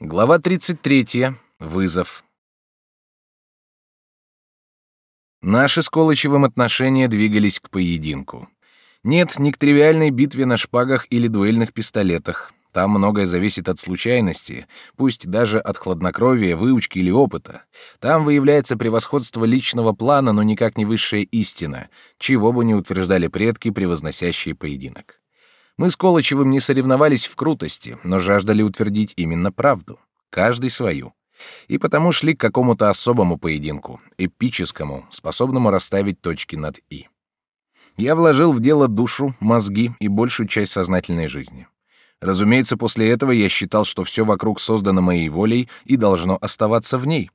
Глава 33. Вызов. Наши с Колычевым отношения двигались к поединку. Нет, не к тривиальной битве на шпагах или дуэльных пистолетах. Там многое зависит от случайности, пусть даже от хладнокровия, выучки или опыта. Там выявляется превосходство личного плана, но никак не высшая истина, чего бы не утверждали предки, превозносящие поединок. Мы с Колычевым не соревновались в крутости, но жаждали утвердить именно правду. Каждый свою. И потому шли к какому-то особому поединку, эпическому, способному расставить точки над «и». Я вложил в дело душу, мозги и большую часть сознательной жизни. Разумеется, после этого я считал, что все вокруг создано моей волей и должно оставаться в ней,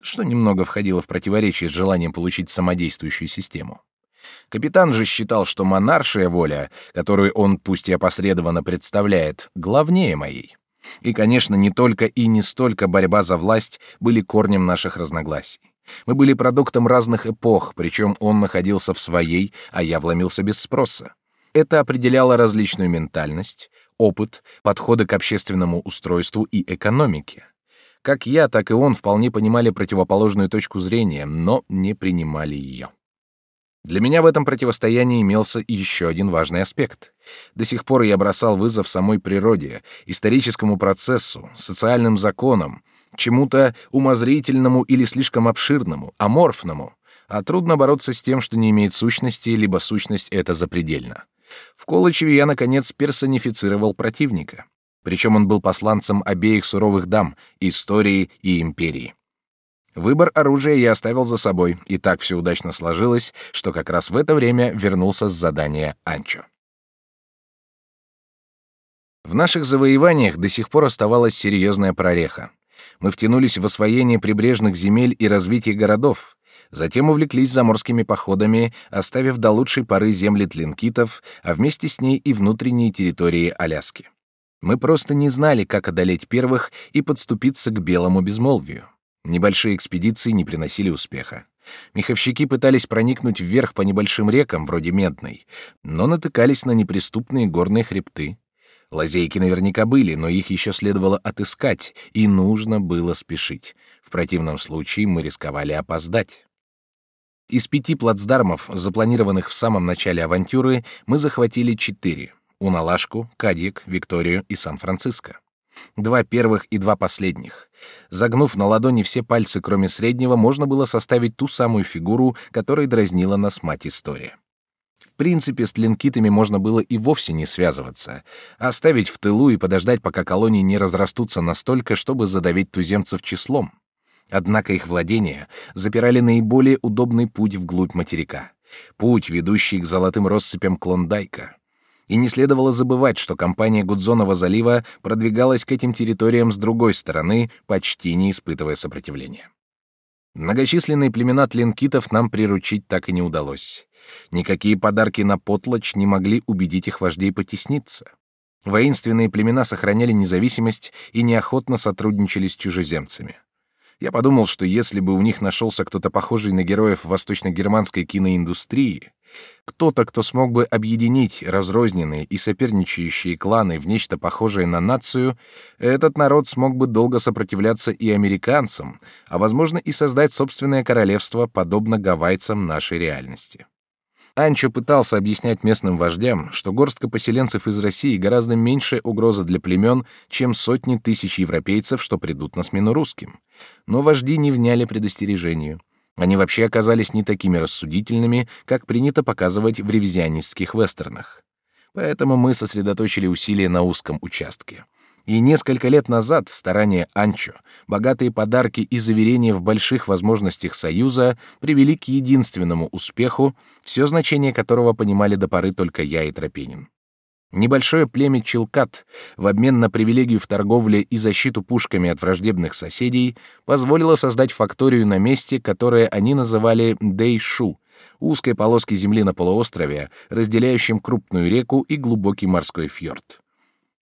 что немного входило в противоречие с желанием получить самодействующую систему. Капитан же считал, что монаршая воля, которую он пусть и опосредованно представляет, главнее моей. И, конечно, не только и не столько борьба за власть были корнем наших разногласий. Мы были продуктом разных эпох, причем он находился в своей, а я вломился без спроса. Это определяло различную ментальность, опыт, подходы к общественному устройству и экономике. Как я, так и он вполне понимали противоположную точку зрения, но не принимали ее. Для меня в этом противостоянии имелся еще один важный аспект. До сих пор я бросал вызов самой природе, историческому процессу, социальным законам, чему-то умозрительному или слишком обширному, аморфному, а трудно бороться с тем, что не имеет сущности, либо сущность это запредельна. В Колычеве я, наконец, персонифицировал противника. Причем он был посланцем обеих суровых дам — истории и империи. Выбор оружия я оставил за собой, и так все удачно сложилось, что как раз в это время вернулся с задания Анчо. В наших завоеваниях до сих пор оставалась серьезная прореха. Мы втянулись в освоение прибрежных земель и развитие городов, затем увлеклись заморскими походами, оставив до лучшей поры земли тлинкитов, а вместе с ней и внутренние территории Аляски. Мы просто не знали, как одолеть первых и подступиться к белому безмолвию. Небольшие экспедиции не приносили успеха. Меховщики пытались проникнуть вверх по небольшим рекам, вроде Медной, но натыкались на неприступные горные хребты. Лазейки наверняка были, но их еще следовало отыскать, и нужно было спешить. В противном случае мы рисковали опоздать. Из пяти плацдармов, запланированных в самом начале авантюры, мы захватили четыре — Уналашку, Кадик, Викторию и Сан-Франциско. Два первых и два последних. Загнув на ладони все пальцы, кроме среднего, можно было составить ту самую фигуру, которой дразнила нас мать история. В принципе, с тлинкитами можно было и вовсе не связываться, оставить в тылу и подождать, пока колонии не разрастутся настолько, чтобы задавить туземцев числом. Однако их владения запирали наиболее удобный путь вглубь материка. Путь, ведущий к золотым россыпям Клондайка. И не следовало забывать, что компания Гудзонова залива продвигалась к этим территориям с другой стороны, почти не испытывая сопротивления. Многочисленные племена тлинкитов нам приручить так и не удалось. Никакие подарки на потлочь не могли убедить их вождей потесниться. Воинственные племена сохраняли независимость и неохотно сотрудничали с чужеземцами. Я подумал, что если бы у них нашелся кто-то похожий на героев восточно-германской киноиндустрии, кто-то, кто смог бы объединить разрозненные и соперничающие кланы в нечто похожее на нацию, этот народ смог бы долго сопротивляться и американцам, а, возможно, и создать собственное королевство, подобно гавайцам нашей реальности. Анчо пытался объяснять местным вождям, что горстка поселенцев из России гораздо меньшая угроза для племен, чем сотни тысяч европейцев, что придут на смену русским. Но вожди не вняли предостережению. Они вообще оказались не такими рассудительными, как принято показывать в ревизионистских вестернах. Поэтому мы сосредоточили усилия на узком участке. И несколько лет назад старания Анчо, богатые подарки и заверения в больших возможностях Союза привели к единственному успеху, все значение которого понимали до поры только я и Тропинин. Небольшое племя Челкат в обмен на привилегию в торговле и защиту пушками от враждебных соседей позволило создать факторию на месте, которое они называли Дэйшу, узкой полоски земли на полуострове, разделяющем крупную реку и глубокий морской фьорд.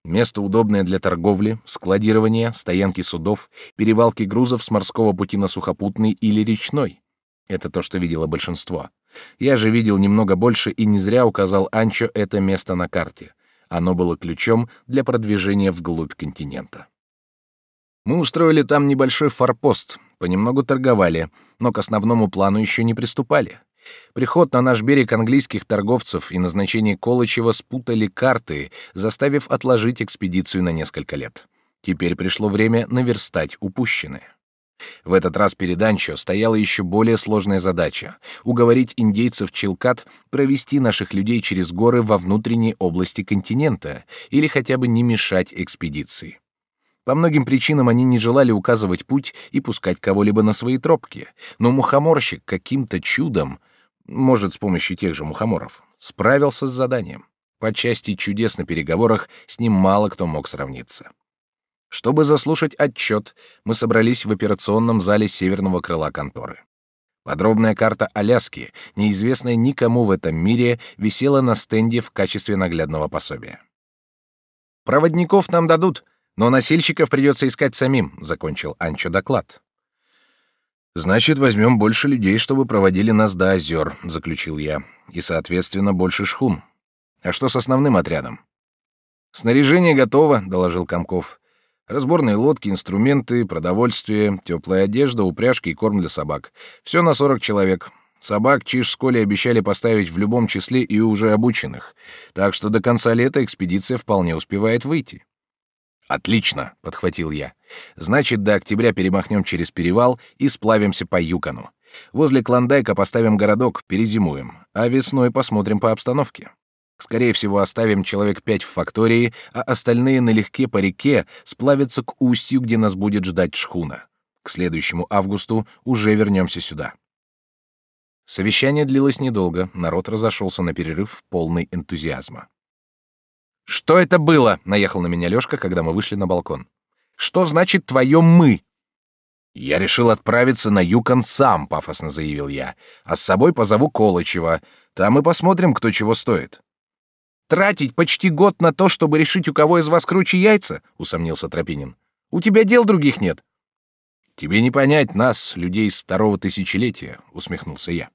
Место удобное для торговли, складирования, стоянки судов, перевалки грузов с морского пути на сухопутный или речной. Это то, что видело большинство. Я же видел немного больше и не зря указал Анчо это место на карте. Оно было ключом для продвижения вглубь континента. Мы устроили там небольшой форпост, понемногу торговали, но к основному плану еще не приступали. Приход на наш берег английских торговцев и назначение Колычева спутали карты, заставив отложить экспедицию на несколько лет. Теперь пришло время наверстать упущенное. В этот раз перед Анчо стояла еще более сложная задача — уговорить индейцев Чилкат провести наших людей через горы во внутренней области континента или хотя бы не мешать экспедиции. По многим причинам они не желали указывать путь и пускать кого-либо на свои тропки, но мухоморщик каким-то чудом, может, с помощью тех же мухоморов, справился с заданием. По части чудес на переговорах с ним мало кто мог сравниться. Чтобы заслушать отчет, мы собрались в операционном зале северного крыла конторы. Подробная карта Аляски, неизвестная никому в этом мире, висела на стенде в качестве наглядного пособия. «Проводников нам дадут, но носильщиков придется искать самим», — закончил Анчо доклад. «Значит, возьмем больше людей, чтобы проводили нас до озер», — заключил я, — «и, соответственно, больше шхун. А что с основным отрядом?» «Снаряжение готово», — доложил Комков. Разборные лодки, инструменты, продовольствие, теплая одежда, упряжки и корм для собак. Все на 40 человек. Собак Чиж с Колей обещали поставить в любом числе и уже обученных. Так что до конца лета экспедиция вполне успевает выйти. «Отлично», — подхватил я. «Значит, до октября перемахнем через перевал и сплавимся по Юкону. Возле Клондайка поставим городок, перезимуем, а весной посмотрим по обстановке». Скорее всего, оставим человек пять в фактории, а остальные налегке по реке сплавятся к устью, где нас будет ждать шхуна. К следующему августу уже вернемся сюда. Совещание длилось недолго, народ разошелся на перерыв полный энтузиазма. «Что это было?» — наехал на меня Лёшка, когда мы вышли на балкон. «Что значит твое «мы»?» «Я решил отправиться на Юкон сам», — пафосно заявил я. «А с собой позову Колычева. Там и посмотрим, кто чего стоит». Тратить почти год на то, чтобы решить, у кого из вас круче яйца? усомнился Тропинин. У тебя дел других нет. Тебе не понять нас, людей из второго тысячелетия, усмехнулся я.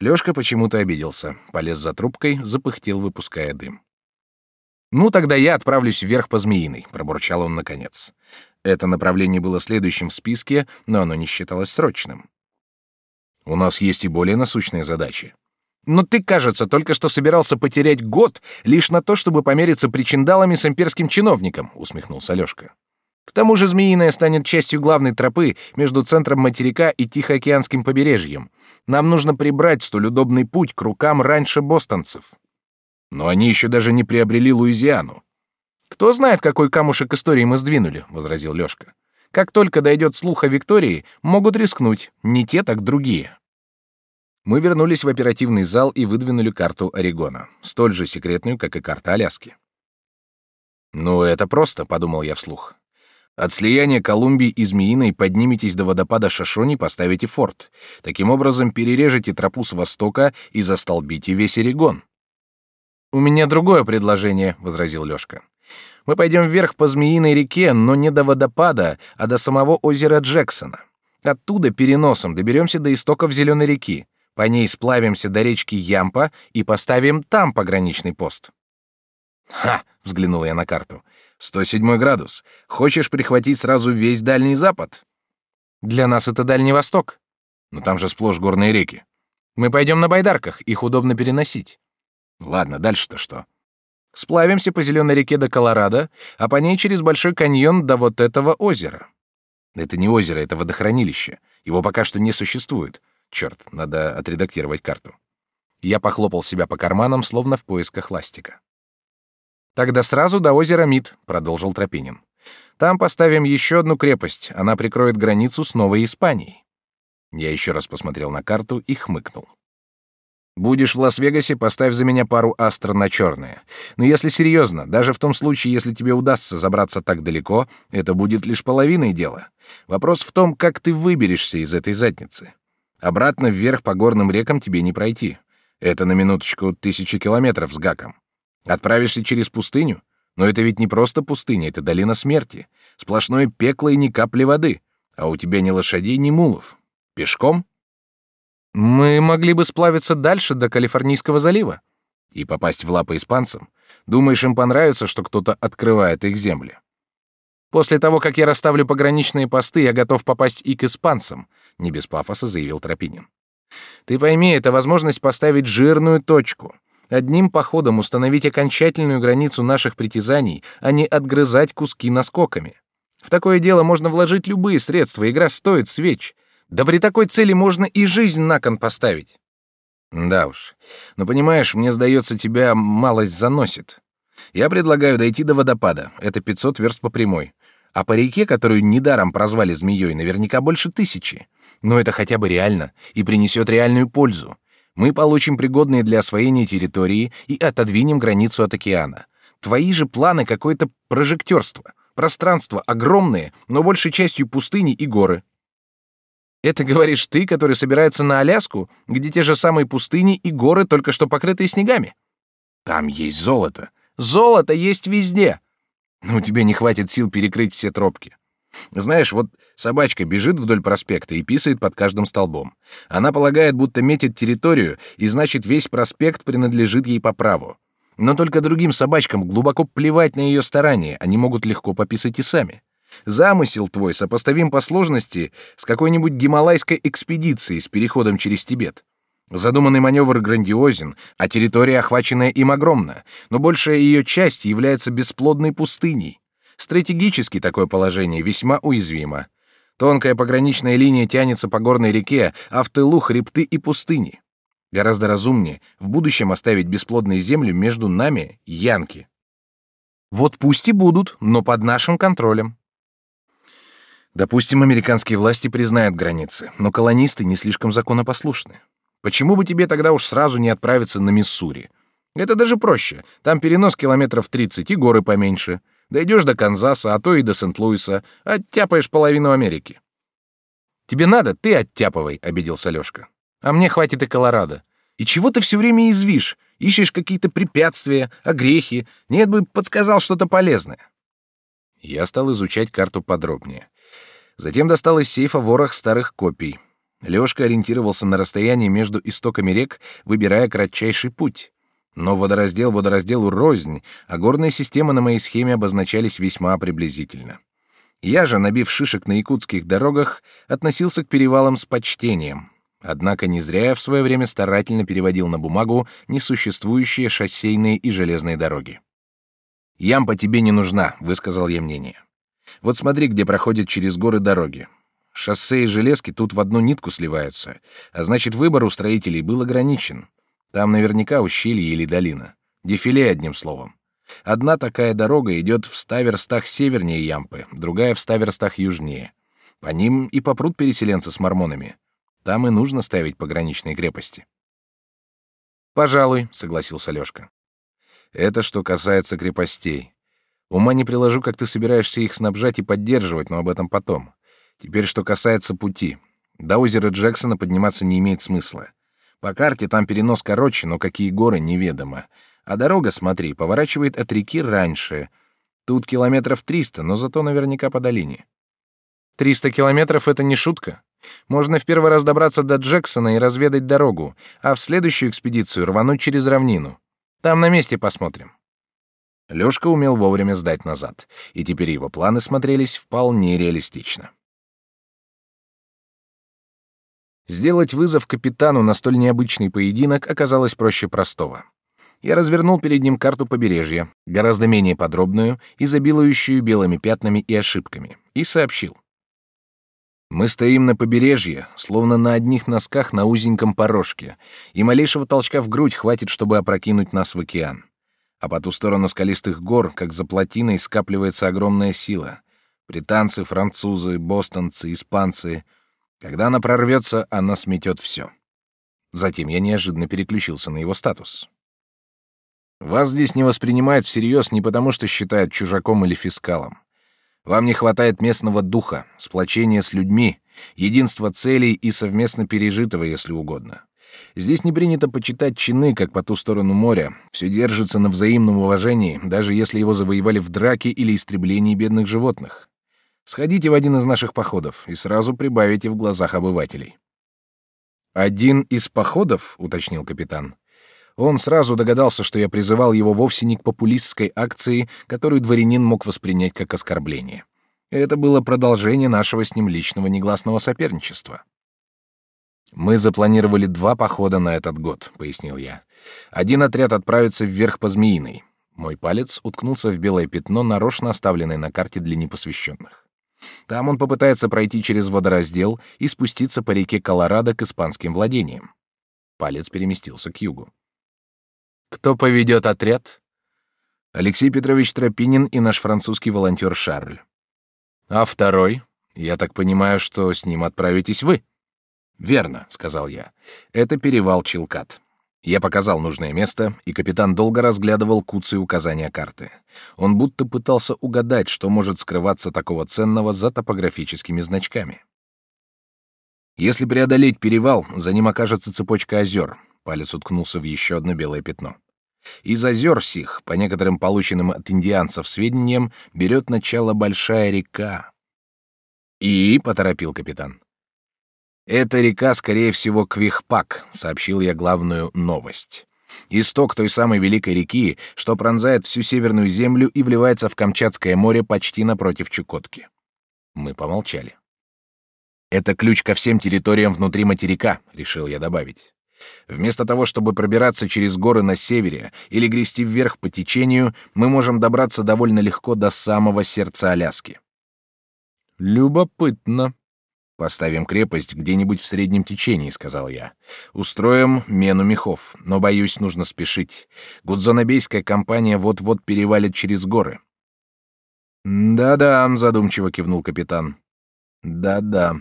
Лёшка почему-то обиделся, полез за трубкой, запыхтел, выпуская дым. Ну тогда я отправлюсь вверх по Змеиной, пробурчал он наконец. Это направление было следующим в списке, но оно не считалось срочным. У нас есть и более насущные задачи. Но ты, кажется, только что собирался потерять год лишь на то, чтобы помериться причиндалами с имперским чиновником, усмехнулся Алёшка. К тому же Змеиная станет частью главной тропы между центром материка и Тихоокеанским побережьем. Нам нужно прибрать столь удобный путь к рукам раньше бостонцев. Но они еще даже не приобрели Луизиану. Кто знает, какой камушек истории мы сдвинули, возразил Лёшка. Как только дойдет слух о Виктории, могут рискнуть, не те, так другие. Мы вернулись в оперативный зал и выдвинули карту Орегона, столь же секретную, как и карта Аляски. «Ну, это просто», — подумал я вслух. От слияния Колумбии и Змеиной подниметесь до водопада Шашони, поставите форт. Таким образом, перережете тропу с востока и застолбите весь Орегон. «У меня другое предложение», — возразил Лёшка. «Мы пойдем вверх по Змеиной реке, но не до водопада, а до самого озера Джексона. Оттуда переносом доберемся до истоков Зеленой реки. По ней сплавимся до речки Ямпа и поставим там пограничный пост. Ха, взглянул я на карту. 107 градус. Хочешь прихватить сразу весь Дальний Запад? Для нас это Дальний Восток. Но там же сплошь горные реки. Мы пойдем на байдарках, их удобно переносить. Ладно, дальше-то что? Сплавимся по зеленой реке до Колорадо, а по ней через большой каньон до вот этого озера. Это не озеро, это водохранилище. Его пока что не существует. Черт, надо отредактировать карту. Я похлопал себя по карманам, словно в поисках ластика. Тогда сразу до озера Мид, продолжил Тропинин. Там поставим еще одну крепость, она прикроет границу с Новой Испанией. Я еще раз посмотрел на карту и хмыкнул. Будешь в Лас-Вегасе, поставь за меня пару астр на черное. Но если серьезно, даже в том случае, если тебе удастся забраться так далеко, это будет лишь половиной дела. Вопрос в том, как ты выберешься из этой задницы. Обратно вверх по горным рекам тебе не пройти. Это на минуточку тысячи километров с гаком. Отправишься через пустыню? Но это ведь не просто пустыня, это долина смерти. Сплошное пекло и ни капли воды. А у тебя ни лошадей, ни мулов. Пешком? Мы могли бы сплавиться дальше до Калифорнийского залива и попасть в лапы испанцам. Думаешь, им понравится, что кто-то открывает их земли? После того, как я расставлю пограничные посты, я готов попасть и к испанцам, не без пафоса заявил Тропинин. Ты пойми, это возможность поставить жирную точку. Одним походом установить окончательную границу наших притязаний, а не отгрызать куски наскоками. В такое дело можно вложить любые средства, игра стоит свеч. Да при такой цели можно и жизнь на кон поставить. Да уж. Но понимаешь, мне сдается, тебя малость заносит. Я предлагаю дойти до водопада. Это 500 верст по прямой. А по реке, которую недаром прозвали змеей, наверняка больше тысячи. Но это хотя бы реально и принесет реальную пользу. Мы получим пригодные для освоения территории и отодвинем границу от океана. Твои же планы какое-то прожектерство. Пространство огромное, но большей частью пустыни и горы. Это говоришь ты, который собирается на Аляску, где те же самые пустыни и горы, только что покрытые снегами? Там есть золото. Золото есть везде. Но у тебя не хватит сил перекрыть все тропки. Знаешь, вот собачка бежит вдоль проспекта и писает под каждым столбом. Она полагает, будто метит территорию, и значит весь проспект принадлежит ей по праву. Но только другим собачкам глубоко плевать на ее старания, они могут легко пописать и сами. Замысел твой сопоставим по сложности с какой-нибудь гималайской экспедицией с переходом через Тибет. Задуманный маневр грандиозен, а территория, охваченная им, огромна, но большая ее часть является бесплодной пустыней. Стратегически такое положение весьма уязвимо. Тонкая пограничная линия тянется по горной реке, а в тылу хребты и пустыни. Гораздо разумнее в будущем оставить бесплодные земли между нами, янки. Вот пусть и будут, но под нашим контролем. Допустим, американские власти признают границы, но колонисты не слишком законопослушны. Почему бы тебе тогда уж сразу не отправиться на Миссури? Это даже проще. Там перенос километров 30 и горы поменьше. Дойдешь до Канзаса, а то и до Сент-Луиса, оттяпаешь половину Америки. Тебе надо, ты оттяпывай, обиделся Лёшка. А мне хватит и Колорадо. И чего ты все время извишь? Ищешь какие-то препятствия, огрехи. Нет бы подсказал что-то полезное. Я стал изучать карту подробнее. Затем достал из сейфа ворох старых копий. Лёшка ориентировался на расстояние между истоками рек, выбирая кратчайший путь. Но водораздел водоразделу рознь, а горные системы на моей схеме обозначались весьма приблизительно. Я же, набив шишек на якутских дорогах, относился к перевалам с почтением. Однако не зря я в свое время старательно переводил на бумагу несуществующие шоссейные и железные дороги. «Ямпа тебе не нужна», — высказал я мнение. «Вот смотри, где проходят через горы дороги. Шоссе и железки тут в одну нитку сливаются, а значит, выбор у строителей был ограничен. Там наверняка ущелье или долина. Дефиле, одним словом. Одна такая дорога идет в ста верстах севернее Ямпы, другая в ста верстах южнее. По ним и попрут переселенцы с мормонами. Там и нужно ставить пограничные крепости. «Пожалуй», — согласился Лёшка. «Это что касается крепостей. Ума не приложу, как ты собираешься их снабжать и поддерживать, но об этом потом. Теперь что касается пути. До озера Джексона подниматься не имеет смысла. По карте там перенос короче, но какие горы неведомо. А дорога, смотри, поворачивает от реки раньше. Тут километров триста, но зато наверняка по долине. Триста километров — это не шутка. Можно в первый раз добраться до Джексона и разведать дорогу, а в следующую экспедицию рвануть через равнину. Там на месте посмотрим. Лёшка умел вовремя сдать назад, и теперь его планы смотрелись вполне реалистично. Сделать вызов капитану на столь необычный поединок оказалось проще простого. Я развернул перед ним карту побережья, гораздо менее подробную, изобилующую белыми пятнами и ошибками, и сообщил. Мы стоим на побережье, словно на одних носках на узеньком порожке, и малейшего толчка в грудь хватит, чтобы опрокинуть нас в океан. А по ту сторону скалистых гор, как за плотиной, скапливается огромная сила. Британцы, французы, бостонцы, испанцы — когда она прорвется, она сметет все. Затем я неожиданно переключился на его статус. Вас здесь не воспринимают всерьез не потому, что считают чужаком или фискалом. Вам не хватает местного духа, сплочения с людьми, единства целей и совместно пережитого, если угодно. Здесь не принято почитать чины, как по ту сторону моря. Все держится на взаимном уважении, даже если его завоевали в драке или истреблении бедных животных. Сходите в один из наших походов и сразу прибавите в глазах обывателей. Один из походов, уточнил капитан. Он сразу догадался, что я призывал его вовсе не к популистской акции, которую дворянин мог воспринять как оскорбление. Это было продолжение нашего с ним личного негласного соперничества. Мы запланировали два похода на этот год, пояснил я. Один отряд отправится вверх по Змеиной. Мой палец уткнулся в белое пятно, нарочно оставленное на карте для непосвященных. Там он попытается пройти через водораздел и спуститься по реке Колорадо к испанским владениям. Палец переместился к югу. Кто поведет отряд? Алексей Петрович Тропинин и наш французский волонтер Шарль. А второй? Я так понимаю, что с ним отправитесь вы. Верно, сказал я. Это перевал Чилкат. Я показал нужное место, и капитан долго разглядывал куцы указания карты. Он будто пытался угадать, что может скрываться такого ценного за топографическими значками. Если преодолеть перевал, за ним окажется цепочка озер. Палец уткнулся в еще одно белое пятно. Из озер сих, по некоторым полученным от индианцев сведениям, берет начало большая река. И, — поторопил капитан, «Эта река, скорее всего, Квихпак», — сообщил я главную новость. Исток той самой великой реки, что пронзает всю Северную землю и вливается в Камчатское море почти напротив Чукотки. Мы помолчали. «Это ключ ко всем территориям внутри материка», — решил я добавить. Вместо того, чтобы пробираться через горы на севере или грести вверх по течению, мы можем добраться довольно легко до самого сердца Аляски. Любопытно, Поставим крепость где-нибудь в среднем течении, сказал я. Устроим мену мехов, но боюсь, нужно спешить. Гудзонобейская компания вот-вот перевалит через горы. Да-да, задумчиво кивнул капитан. Да-да.